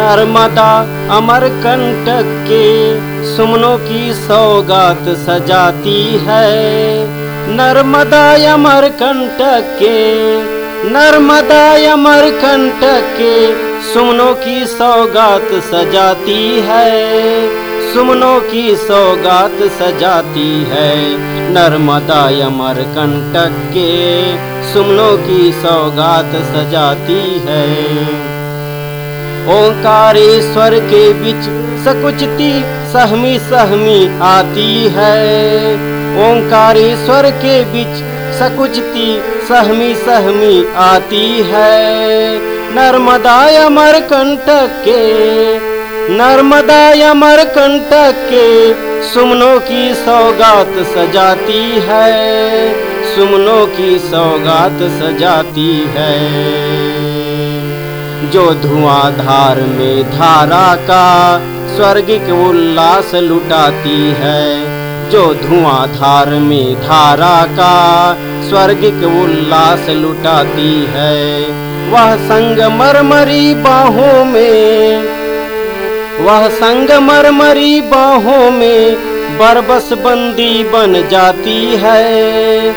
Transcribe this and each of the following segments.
नर्मदा अमर कंटक के सुमनों की सौगात सजाती है। नर्मदा अमर कंटक के नर्मदा अमर कंटक के सुमनों की सौगात सजाती है। सुमनों की सौगात सजाती है नर्मदा अमर कंटक के, सुमनों की सौगात सजाती है। ओंकारेश्वर के बीच सकुचती सहमी सहमी आती है। ओंकारेश्वर के बीच सकुचती सहमी सहमी आती है। नर्मदा अमर कंटक के, नर्मदा अमर कंटक के सुमनों की सौगात सजाती है। सुमनों की सौगात सजाती है। जो धुआंधार में धारा का स्वर्गिक उल्लास लुटाती है, जो धुआंधार में धारा का स्वर्गिक उल्लास लुटाती है, वह संग मरमरी बाहों में, वह संगमरमरी बाहों में बरबस बंदी बन जाती है,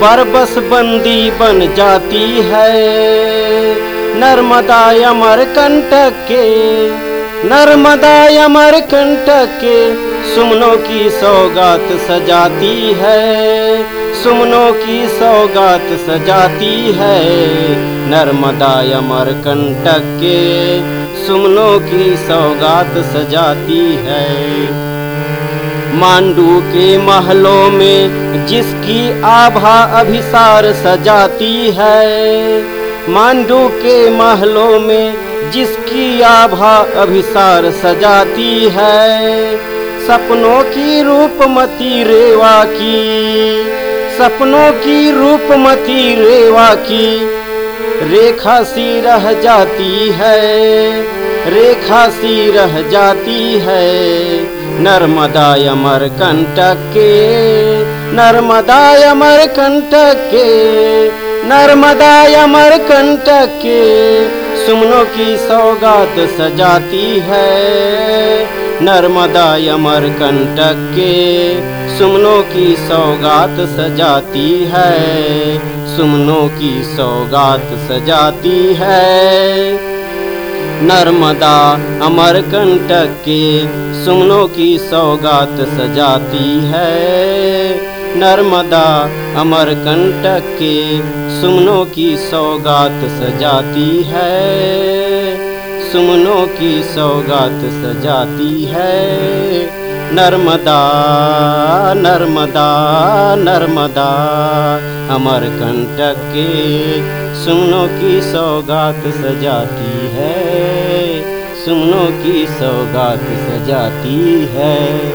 बरबस बंदी बन जाती है। नर्मदा अमर कंटक के नर्मदा अमर कंटक के सुमनों की सौगात सजाती है, सुमनों की सौगात सजाती है नर्मदा अमर कंटक के सुमनों की सौगात सजाती है। मांडू के महलों में जिसकी आभा अभिसार सजाती है मांडू के महलों में जिसकी आभा अभिसार सजाती है, सपनों की रूपमती रेवा की, सपनों की रूपमती रेवा की, रेखा सी रह जाती है, रेखा सी रह जाती है, नर्मदा अमर कंटक के, नर्मदा अमर कंटक के नर्मदा अमर कंटक के सुमनों की सौगात सजाती है। नर्मदा अमर कंटक के सुमनों की सौगात सजाती है। सुमनों की सौगात सजाती है। नर्मदा अमर कंटक के सुमनों की सौगात सजाती है। नर्मदा अमर कंटक के सुमनों की सौगात सजाती है। सुमनों की सौगात सजाती है। नर्मदा नर्मदा नर्मदा अमर कंटक के सुमनों की सौगात सजाती है। सुमनों की सौगात सजाती है।